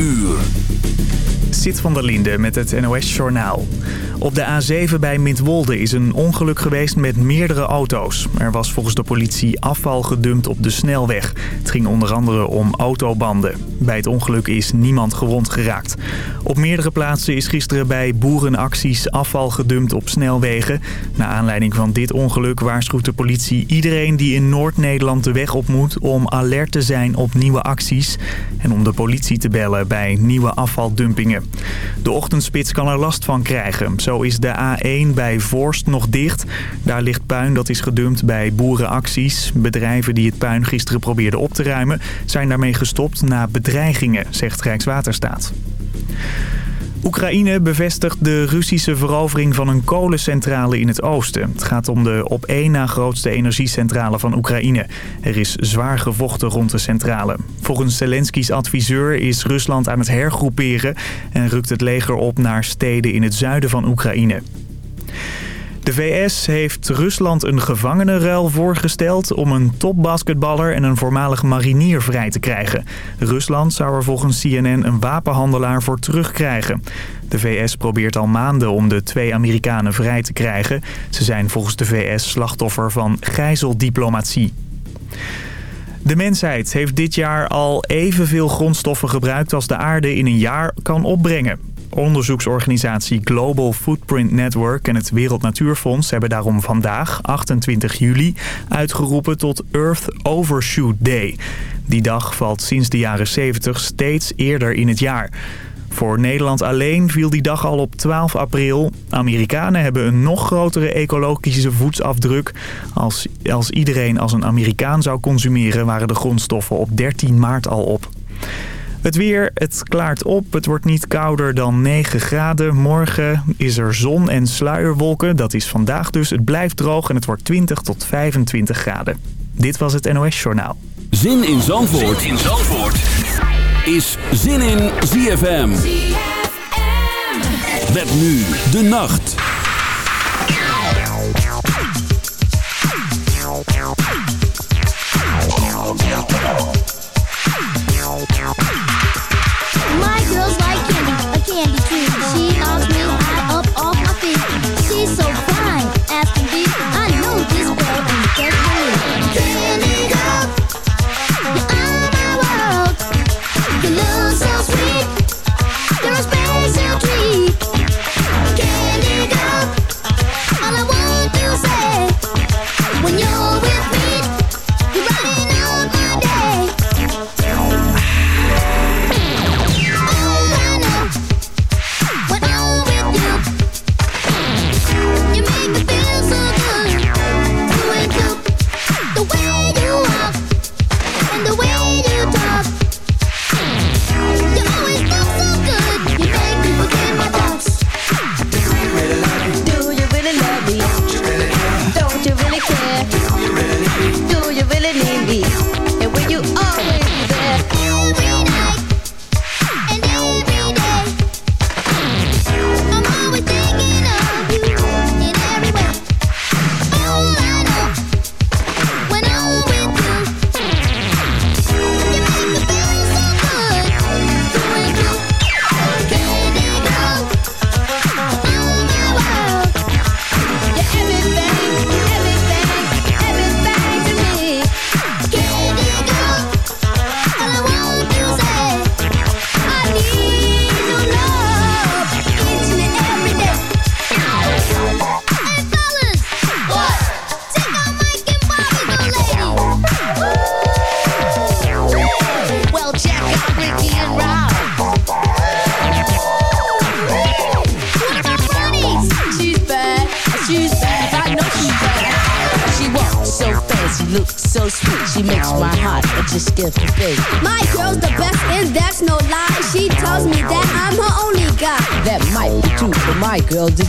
uur. Zit van der Linde met het NOS-journaal. Op de A7 bij Mintwolde is een ongeluk geweest met meerdere auto's. Er was volgens de politie afval gedumpt op de snelweg. Het ging onder andere om autobanden. Bij het ongeluk is niemand gewond geraakt. Op meerdere plaatsen is gisteren bij boerenacties afval gedumpt op snelwegen. Na aanleiding van dit ongeluk waarschuwt de politie iedereen die in Noord-Nederland de weg op moet... om alert te zijn op nieuwe acties en om de politie te bellen bij nieuwe afvaldumpingen. De ochtendspits kan er last van krijgen. Zo is de A1 bij Voorst nog dicht. Daar ligt puin dat is gedumpt bij boerenacties. Bedrijven die het puin gisteren probeerden op te ruimen... zijn daarmee gestopt na bedreigingen, zegt Rijkswaterstaat. Oekraïne bevestigt de Russische verovering van een kolencentrale in het oosten. Het gaat om de op één na grootste energiecentrale van Oekraïne. Er is zwaar gevochten rond de centrale. Volgens Zelensky's adviseur is Rusland aan het hergroeperen... en rukt het leger op naar steden in het zuiden van Oekraïne. De VS heeft Rusland een gevangenenruil voorgesteld om een topbasketballer en een voormalig marinier vrij te krijgen. Rusland zou er volgens CNN een wapenhandelaar voor terugkrijgen. De VS probeert al maanden om de twee Amerikanen vrij te krijgen. Ze zijn volgens de VS slachtoffer van gijzeldiplomatie. De mensheid heeft dit jaar al evenveel grondstoffen gebruikt als de aarde in een jaar kan opbrengen. Onderzoeksorganisatie Global Footprint Network en het Wereld Natuurfonds hebben daarom vandaag, 28 juli, uitgeroepen tot Earth Overshoot Day. Die dag valt sinds de jaren 70 steeds eerder in het jaar. Voor Nederland alleen viel die dag al op 12 april. Amerikanen hebben een nog grotere ecologische voetsafdruk. Als, als iedereen als een Amerikaan zou consumeren waren de grondstoffen op 13 maart al op. Het weer, het klaart op. Het wordt niet kouder dan 9 graden. Morgen is er zon en sluierwolken. Dat is vandaag dus. Het blijft droog en het wordt 20 tot 25 graden. Dit was het NOS Journaal. Zin in Zandvoort, zin in Zandvoort. is Zin in ZFM. Met nu de nacht.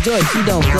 Joy. Don't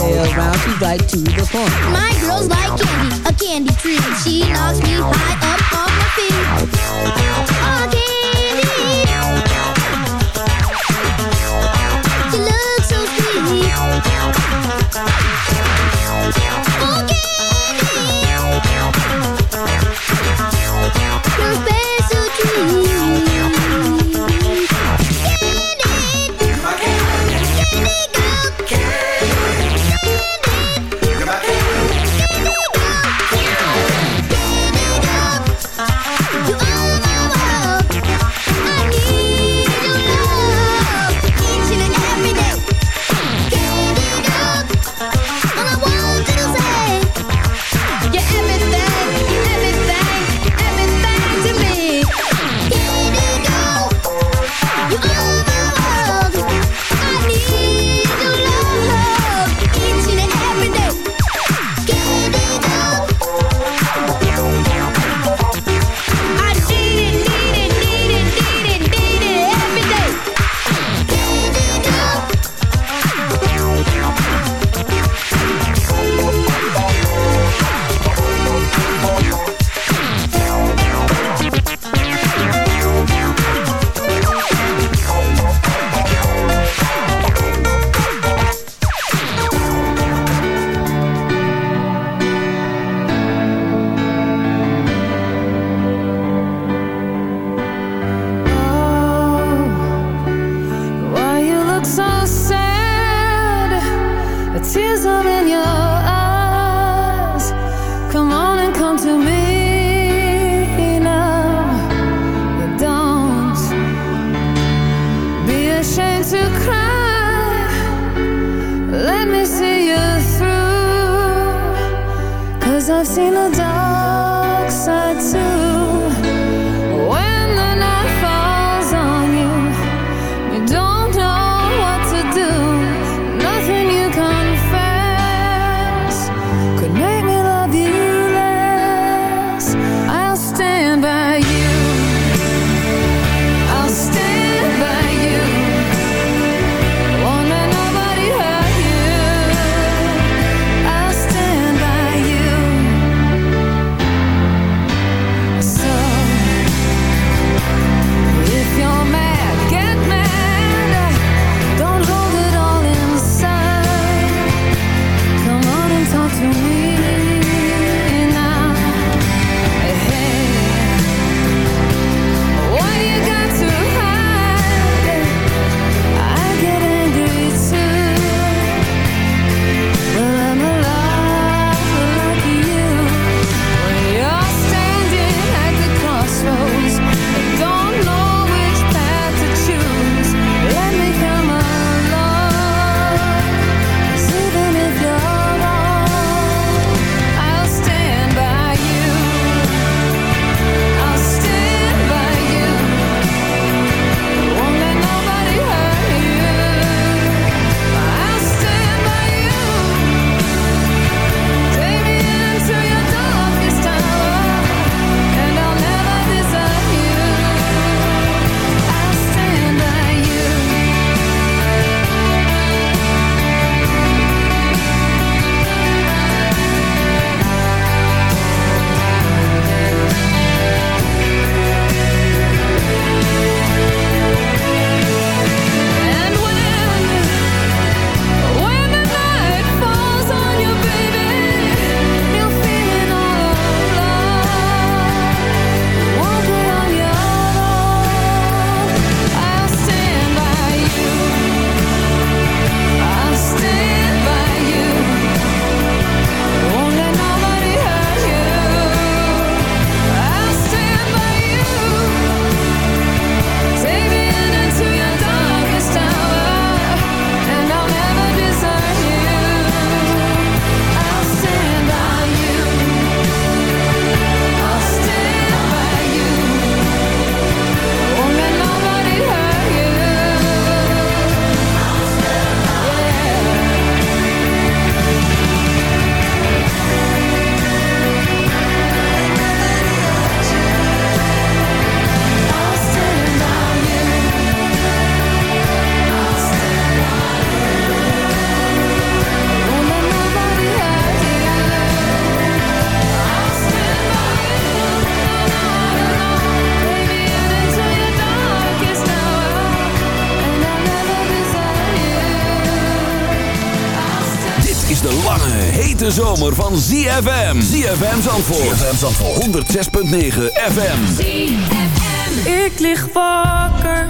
van ZFM. ZFM Zandvoort. ZFM Zandvoort. 106.9 FM. ZFM. Ik lig wakker.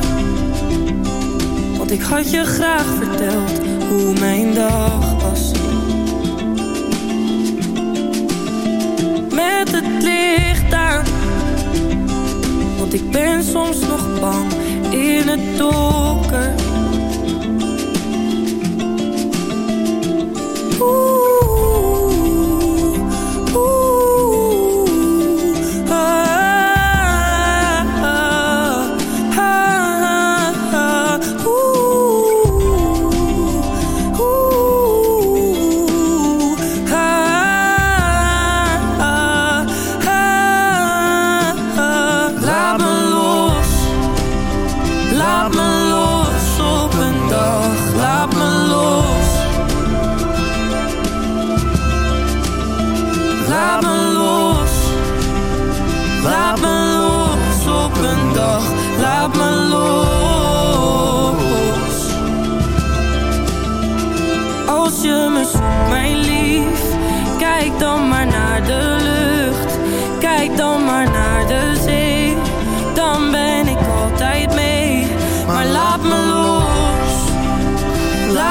Want ik had je graag verteld hoe mijn dag was. Met het licht aan. Want ik ben soms nog bang in het donker.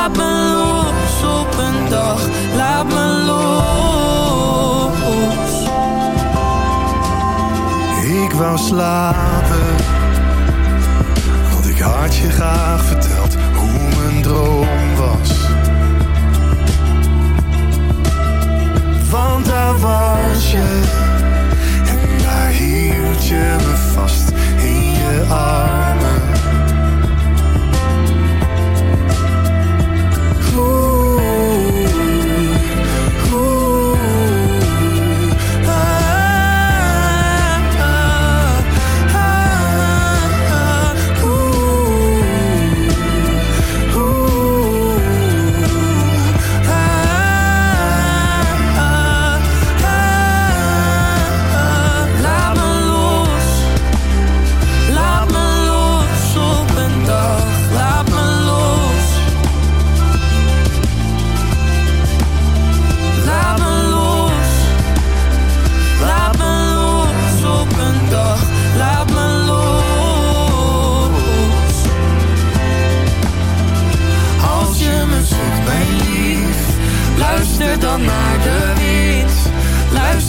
Laat me los op een dag, laat me los. Ik wou slapen, want ik had je graag verteld hoe mijn droom was. Want daar was je, en daar hield je me vast in je arm.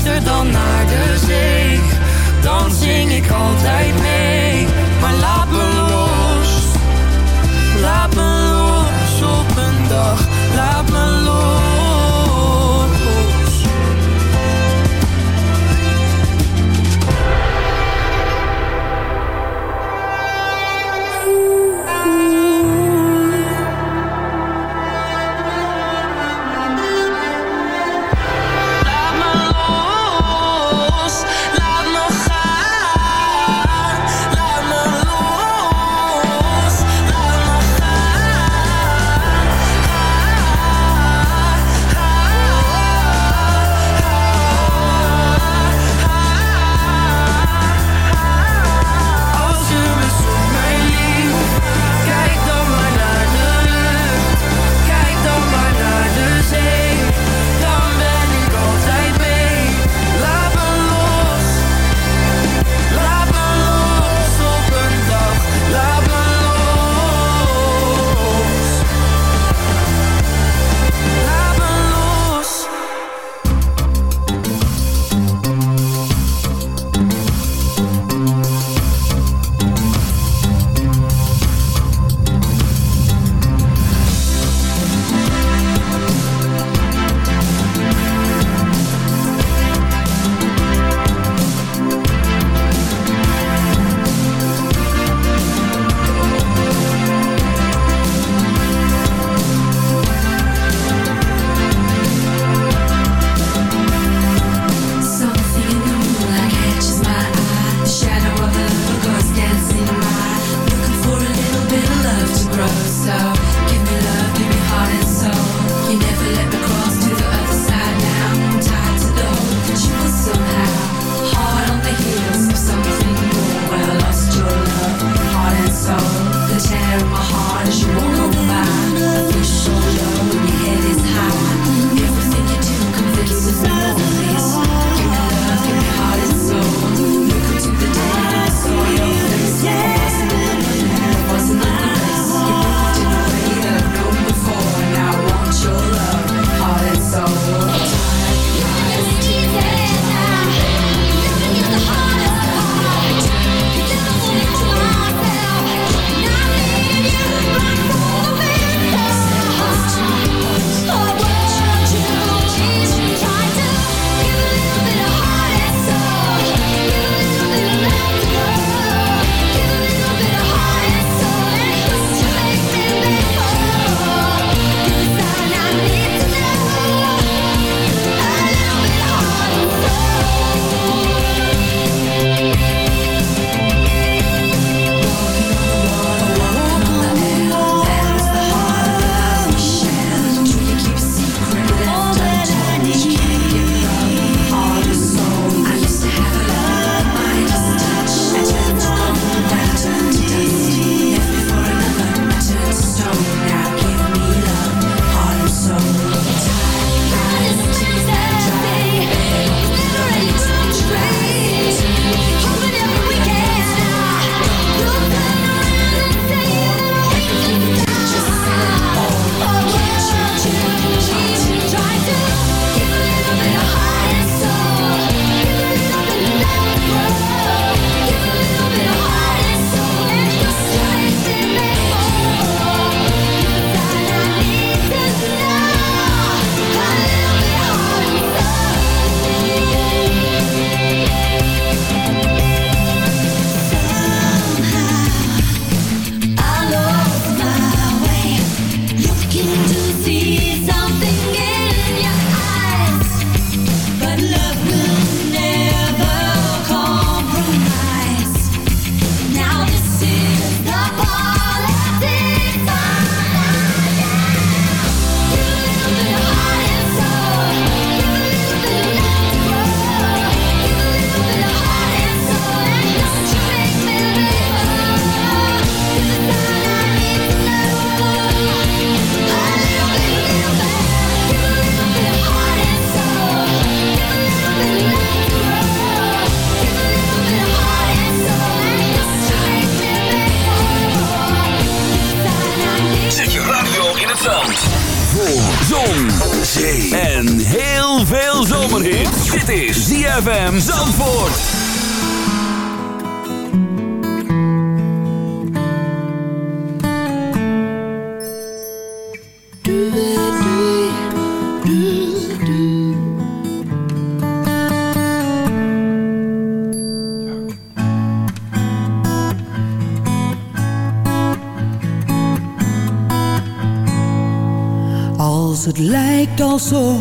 luister dan naar de zee, dan zing ik altijd mee. sou.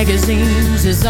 Magazines is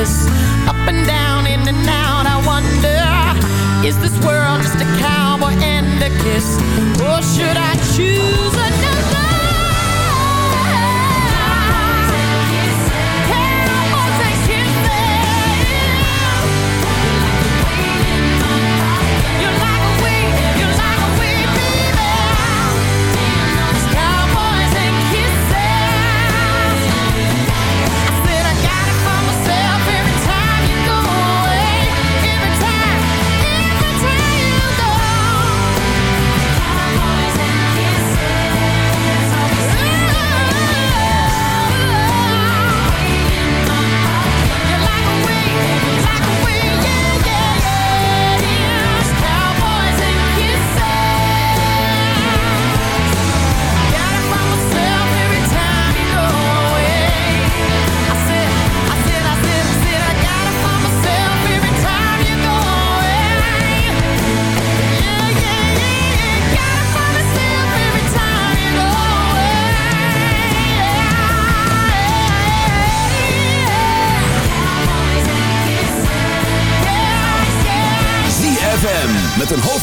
this Up and down, in and out, I wonder Is this world just a cowboy and a kiss? Or should I choose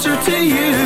Closer to you.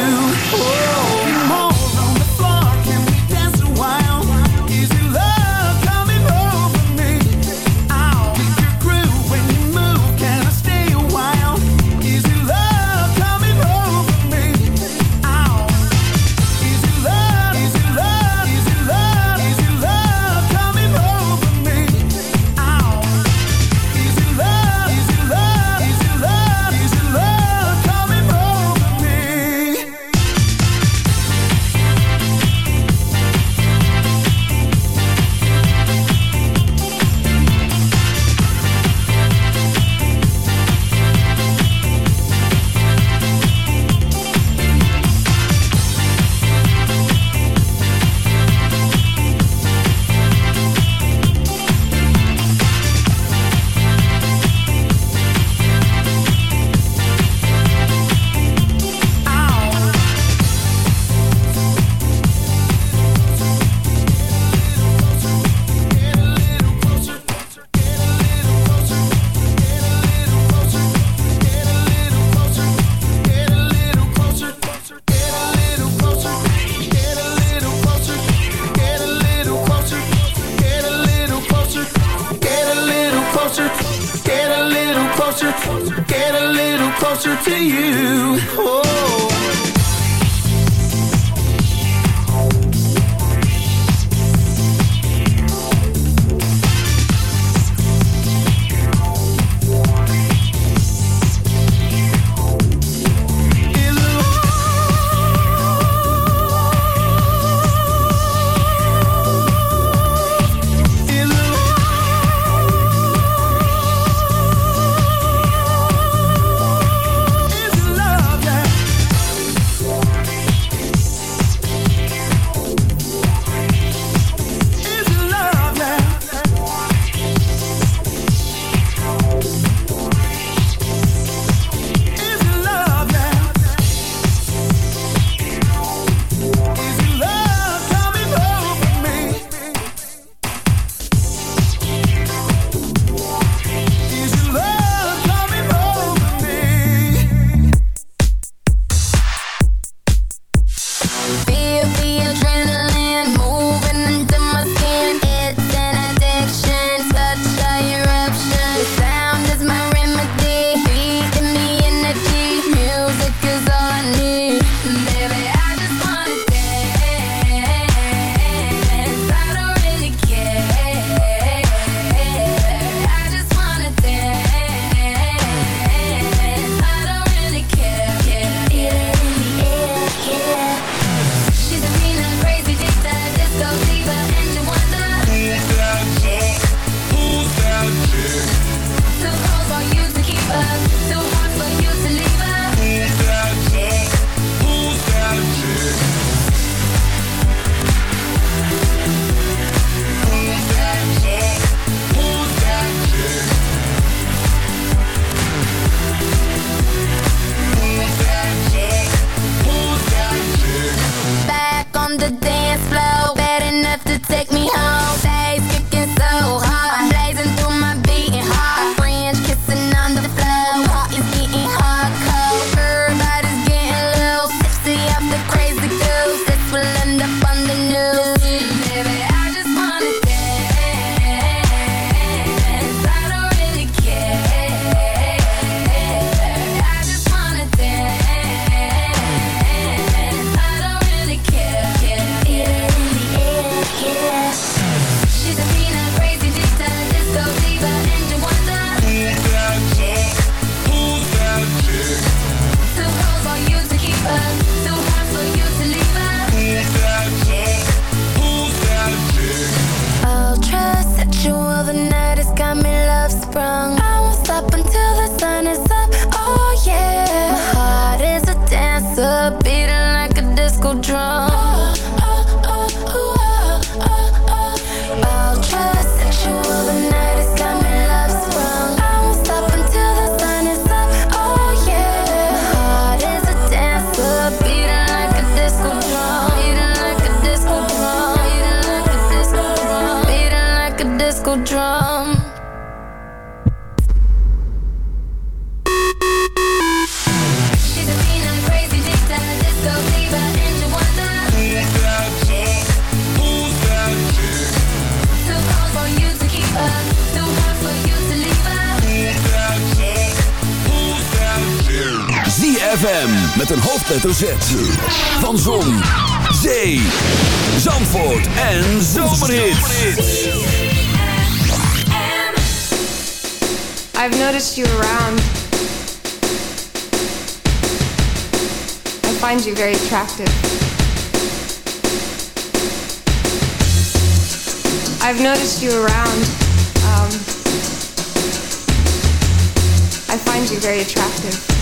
Hoofdletter Z. Van Zon, Zee, Zandvoort en Zomerhits. I've noticed you around. I find you very attractive. I've noticed you around. Um, I find you very attractive.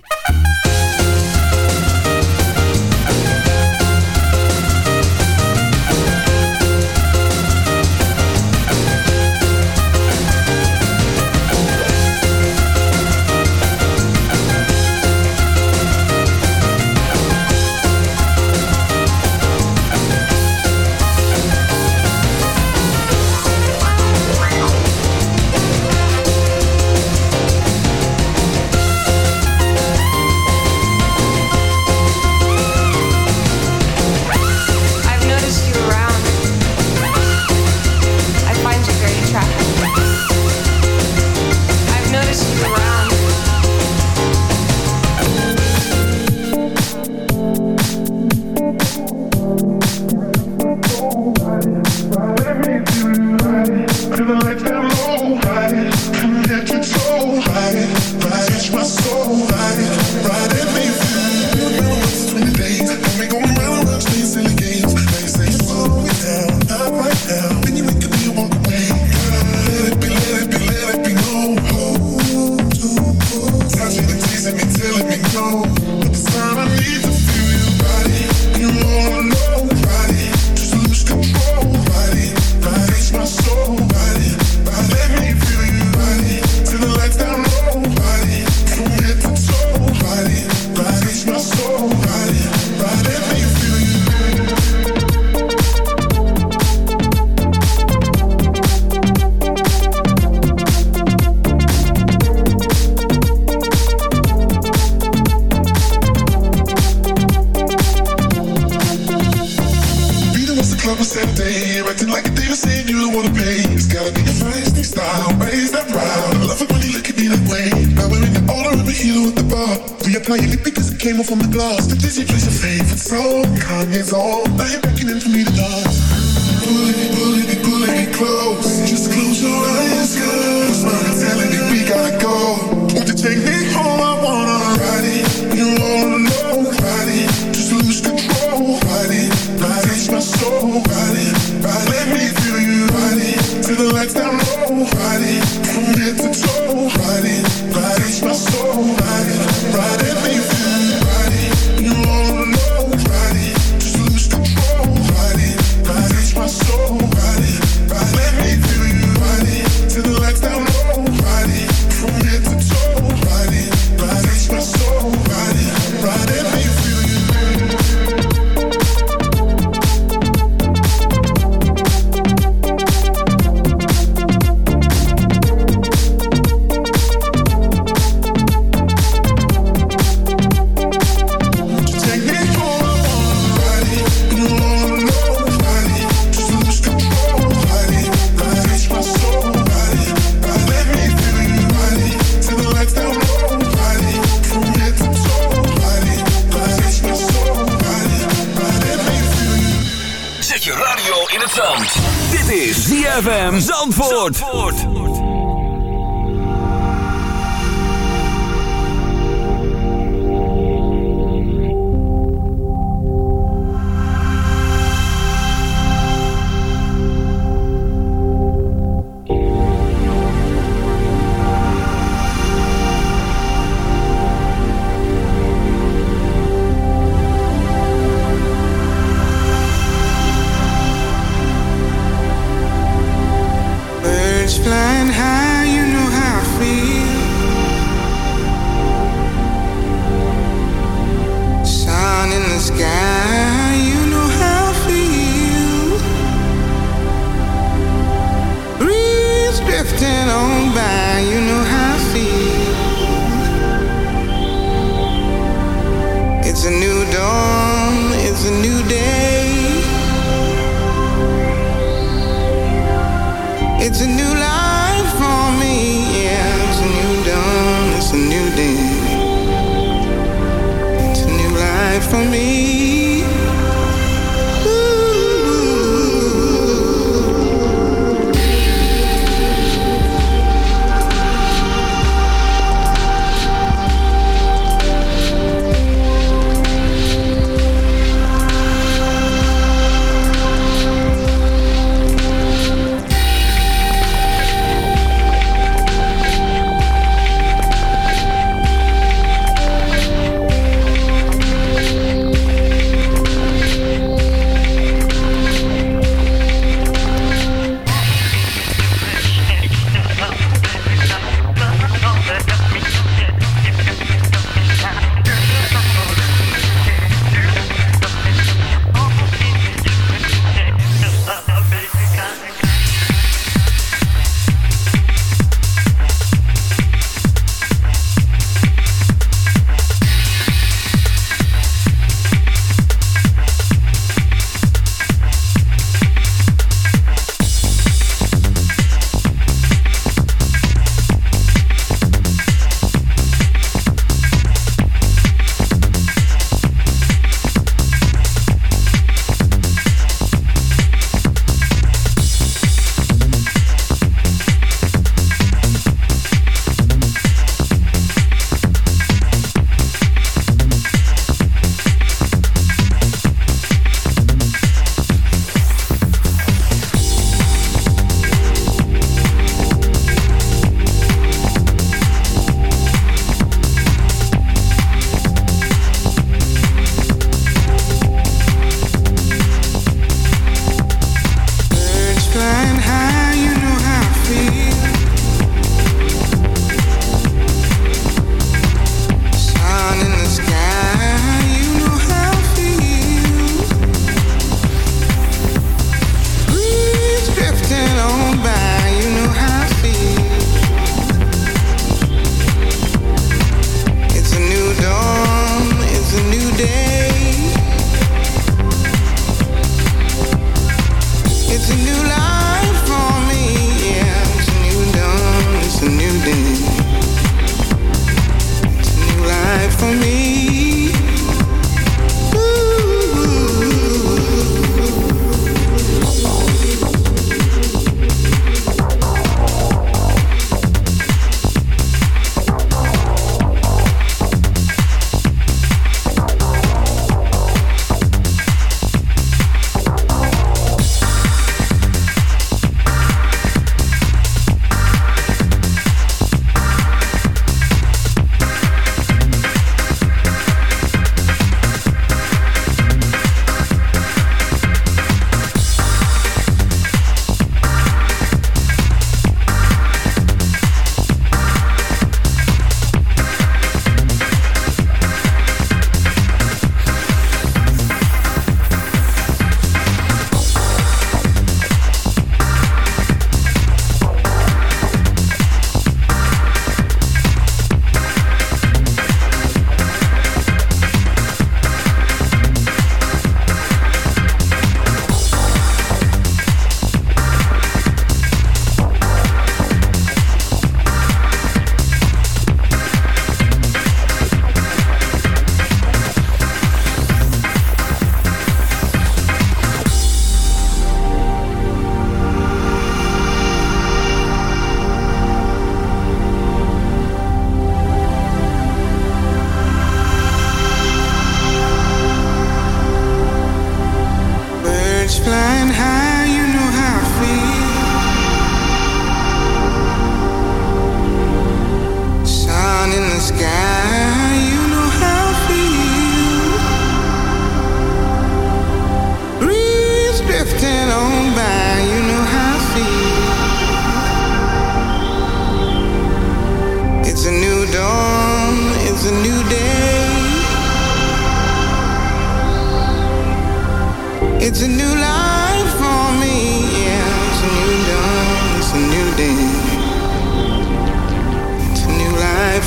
It from the glass. The Disney plays your favorite song, Kanye's on. Now you're beckoning for me to dance. Pulling me, pulling me, pulling me close. Just close your eyes, girl. Smile and telling me we gotta go. Won't you take me home? I wanna ride it. You're all alone, ride it. Just lose control, ride it. Ride it, my soul, ride it. Ride it, let me feel you, ride it. Till the lights down low, ride it. Zandvoort.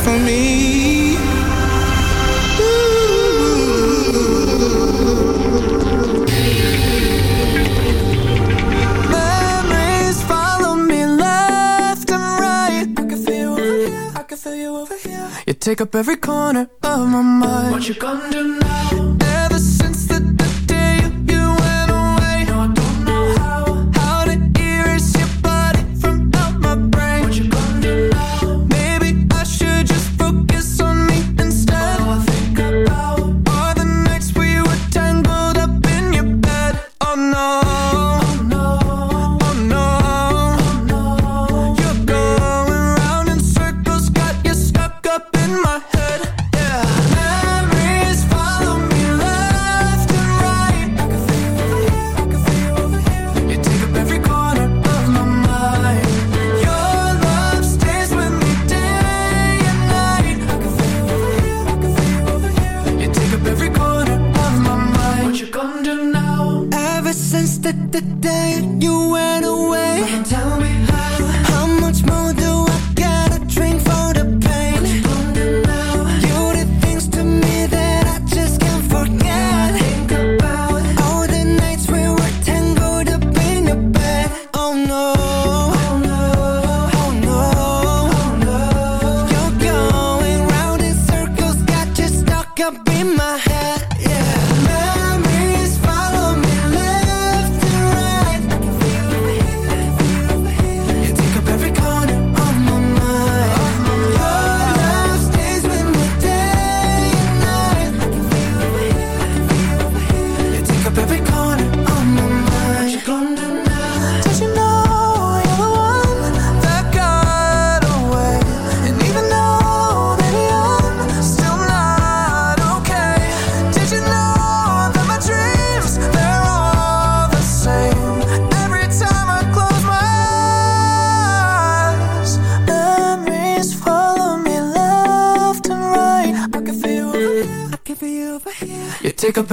for me. Memories follow me left and right. I can feel you over here. I can feel you over here. You take up every corner of my mind. What you gonna do now?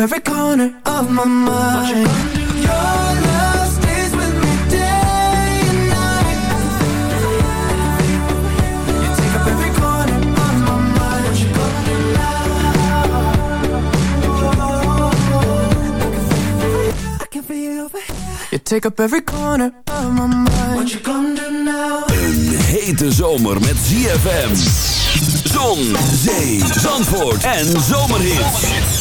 every corner of my mind. Stays with me take up every corner of my mind. Take up every corner of my mind. What you gonna do Een hete zomer met ZFM Zon, zee, zandvoort en zomerhit.